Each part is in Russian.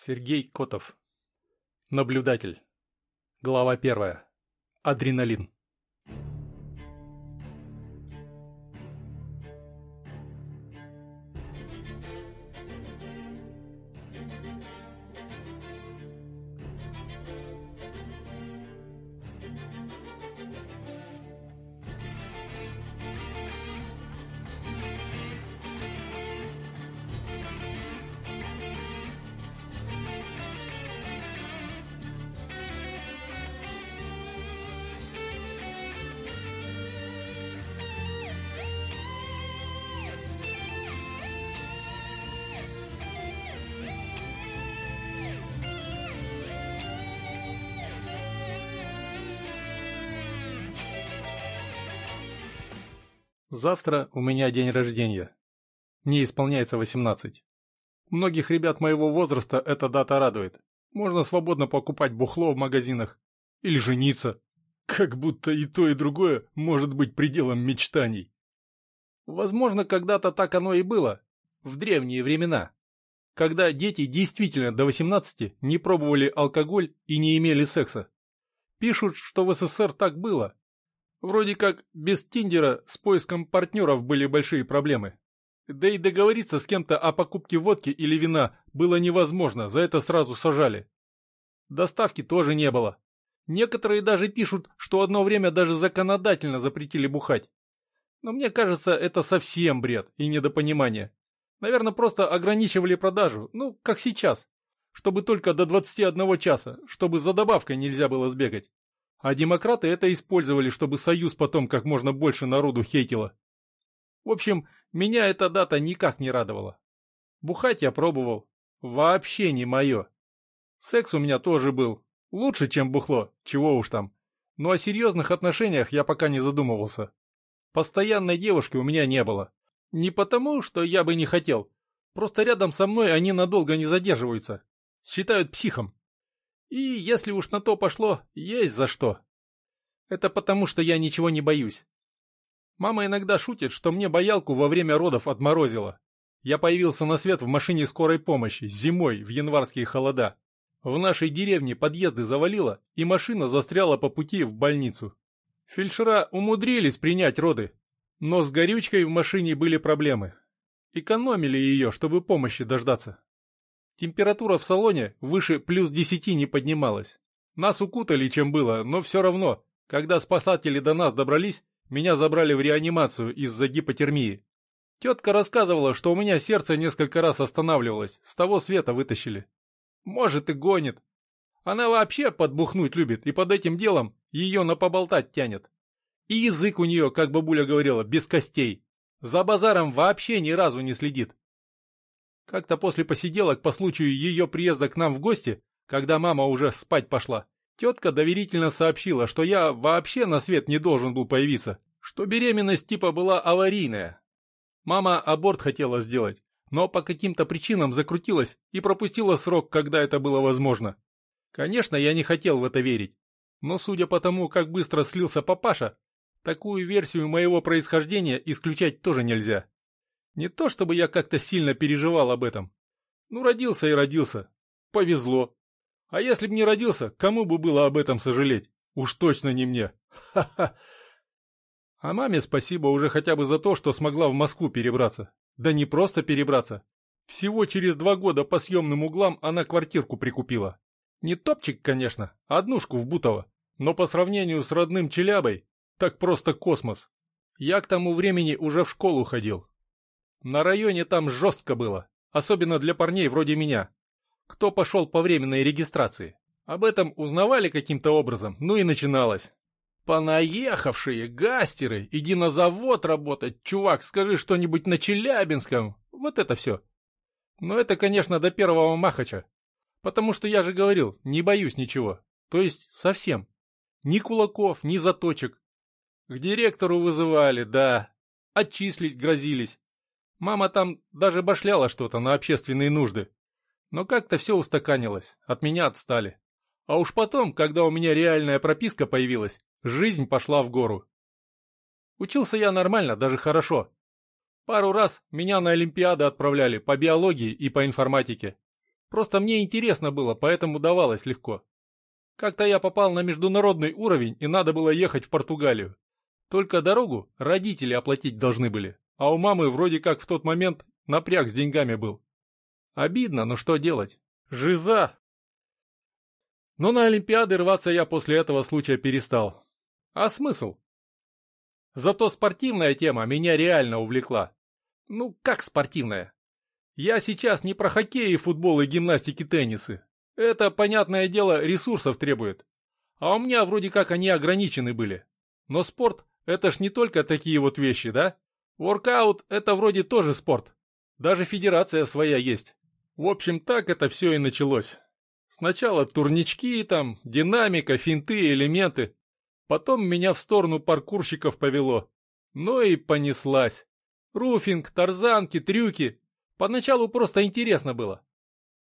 Сергей Котов. Наблюдатель. Глава первая. Адреналин. Завтра у меня день рождения. Мне исполняется 18. Многих ребят моего возраста эта дата радует. Можно свободно покупать бухло в магазинах. Или жениться. Как будто и то, и другое может быть пределом мечтаний. Возможно, когда-то так оно и было. В древние времена. Когда дети действительно до 18 не пробовали алкоголь и не имели секса. Пишут, что в СССР так было, Вроде как без Тиндера с поиском партнеров были большие проблемы. Да и договориться с кем-то о покупке водки или вина было невозможно, за это сразу сажали. Доставки тоже не было. Некоторые даже пишут, что одно время даже законодательно запретили бухать. Но мне кажется, это совсем бред и недопонимание. Наверное, просто ограничивали продажу, ну, как сейчас. Чтобы только до 21 часа, чтобы за добавкой нельзя было сбегать. А демократы это использовали, чтобы Союз потом как можно больше народу хейтило. В общем, меня эта дата никак не радовала. Бухать я пробовал. Вообще не мое. Секс у меня тоже был. Лучше, чем бухло, чего уж там. Но о серьезных отношениях я пока не задумывался. Постоянной девушки у меня не было. Не потому, что я бы не хотел. Просто рядом со мной они надолго не задерживаются. Считают психом. И, если уж на то пошло, есть за что. Это потому, что я ничего не боюсь. Мама иногда шутит, что мне боялку во время родов отморозило. Я появился на свет в машине скорой помощи, зимой, в январские холода. В нашей деревне подъезды завалило, и машина застряла по пути в больницу. Фельдшера умудрились принять роды, но с горючкой в машине были проблемы. Экономили ее, чтобы помощи дождаться. Температура в салоне выше плюс десяти не поднималась. Нас укутали, чем было, но все равно, когда спасатели до нас добрались, меня забрали в реанимацию из-за гипотермии. Тетка рассказывала, что у меня сердце несколько раз останавливалось, с того света вытащили. Может и гонит. Она вообще подбухнуть любит, и под этим делом ее на поболтать тянет. И язык у нее, как бабуля говорила, без костей. За базаром вообще ни разу не следит. Как-то после посиделок по случаю ее приезда к нам в гости, когда мама уже спать пошла, тетка доверительно сообщила, что я вообще на свет не должен был появиться, что беременность типа была аварийная. Мама аборт хотела сделать, но по каким-то причинам закрутилась и пропустила срок, когда это было возможно. Конечно, я не хотел в это верить, но судя по тому, как быстро слился папаша, такую версию моего происхождения исключать тоже нельзя. Не то чтобы я как-то сильно переживал об этом. Ну, родился и родился. Повезло. А если б не родился, кому бы было об этом сожалеть? Уж точно не мне. Ха-ха. А маме спасибо уже хотя бы за то, что смогла в Москву перебраться. Да не просто перебраться. Всего через два года по съемным углам она квартирку прикупила. Не топчик, конечно, а однушку в Бутово. Но по сравнению с родным Челябой, так просто космос. Я к тому времени уже в школу ходил, на районе там жестко было, особенно для парней вроде меня. Кто пошел по временной регистрации? Об этом узнавали каким-то образом, ну и начиналось. Понаехавшие, гастеры, иди на завод работать, чувак, скажи что-нибудь на Челябинском. Вот это все. Но это, конечно, до первого махача. Потому что я же говорил, не боюсь ничего. То есть совсем. Ни кулаков, ни заточек. К директору вызывали, да. Отчислить грозились. Мама там даже башляла что-то на общественные нужды. Но как-то все устаканилось, от меня отстали. А уж потом, когда у меня реальная прописка появилась, жизнь пошла в гору. Учился я нормально, даже хорошо. Пару раз меня на Олимпиады отправляли по биологии и по информатике. Просто мне интересно было, поэтому давалось легко. Как-то я попал на международный уровень, и надо было ехать в Португалию. Только дорогу родители оплатить должны были, а у мамы вроде как в тот момент напряг с деньгами был. Обидно, но что делать? Жиза! Но на Олимпиады рваться я после этого случая перестал. А смысл? Зато спортивная тема меня реально увлекла. Ну, как спортивная? Я сейчас не про хоккей и футбол и гимнастики теннисы. Это, понятное дело, ресурсов требует. А у меня вроде как они ограничены были. Но спорт — это ж не только такие вот вещи, да? Воркаут — это вроде тоже спорт. Даже федерация своя есть. В общем, так это все и началось. Сначала турнички там, динамика, финты, элементы. Потом меня в сторону паркурщиков повело. Ну и понеслась. Руфинг, тарзанки, трюки. Поначалу просто интересно было.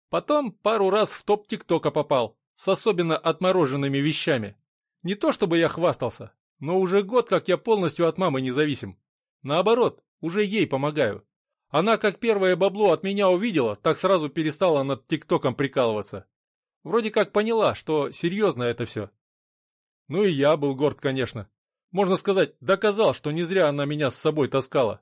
Потом пару раз в топ ТикТока попал, с особенно отмороженными вещами. Не то чтобы я хвастался, но уже год как я полностью от мамы независим. Наоборот, уже ей помогаю. Она как первое бабло от меня увидела, так сразу перестала над ТикТоком прикалываться. Вроде как поняла, что серьезно это все. Ну и я был горд, конечно. Можно сказать, доказал, что не зря она меня с собой таскала.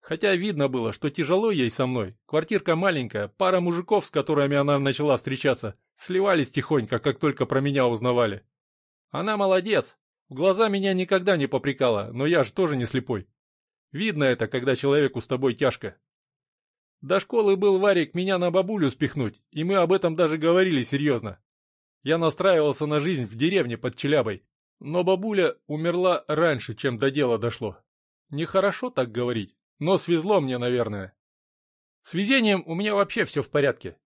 Хотя видно было, что тяжело ей со мной. Квартирка маленькая, пара мужиков, с которыми она начала встречаться, сливались тихонько, как только про меня узнавали. Она молодец. В глаза меня никогда не попрекала, но я же тоже не слепой. Видно это, когда человеку с тобой тяжко. До школы был Варик меня на бабулю спихнуть, и мы об этом даже говорили серьезно. Я настраивался на жизнь в деревне под Челябой, но бабуля умерла раньше, чем до дела дошло. Нехорошо так говорить, но свезло мне, наверное. С везением у меня вообще все в порядке.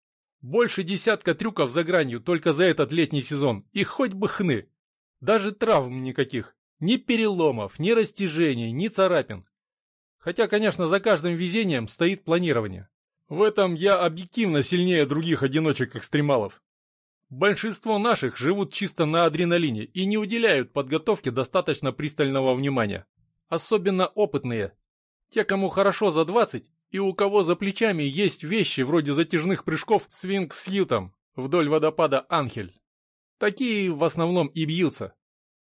Больше десятка трюков за гранью только за этот летний сезон, и хоть бы хны. Даже травм никаких. Ни переломов, ни растяжений, ни царапин. Хотя, конечно, за каждым везением стоит планирование. В этом я объективно сильнее других одиночек-экстремалов. Большинство наших живут чисто на адреналине и не уделяют подготовке достаточно пристального внимания. Особенно опытные. Те, кому хорошо за 20 и у кого за плечами есть вещи вроде затяжных прыжков с ютом вдоль водопада Анхель. Такие в основном и бьются.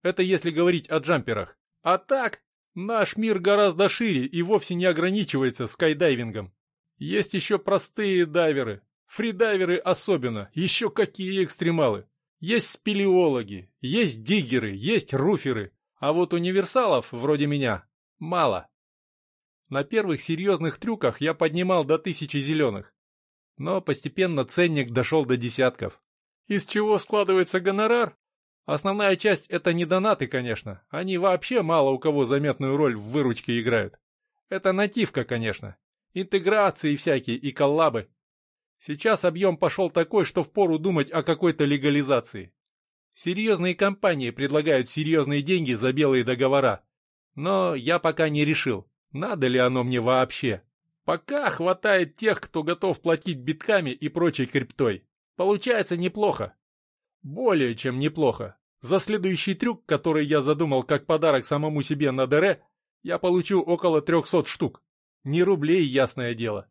Это если говорить о джамперах. А так, Наш мир гораздо шире и вовсе не ограничивается скайдайвингом. Есть еще простые дайверы, фридайверы особенно, еще какие экстремалы. Есть спелеологи, есть диггеры, есть руферы, а вот универсалов, вроде меня, мало. На первых серьезных трюках я поднимал до тысячи зеленых, но постепенно ценник дошел до десятков. Из чего складывается гонорар? Основная часть — это не донаты, конечно. Они вообще мало у кого заметную роль в выручке играют. Это нативка, конечно. Интеграции всякие и коллабы. Сейчас объем пошел такой, что впору думать о какой-то легализации. Серьезные компании предлагают серьезные деньги за белые договора. Но я пока не решил, надо ли оно мне вообще. Пока хватает тех, кто готов платить битками и прочей криптой. Получается неплохо. Более чем неплохо. За следующий трюк, который я задумал как подарок самому себе на ДР, я получу около 300 штук. Не рублей, ясное дело.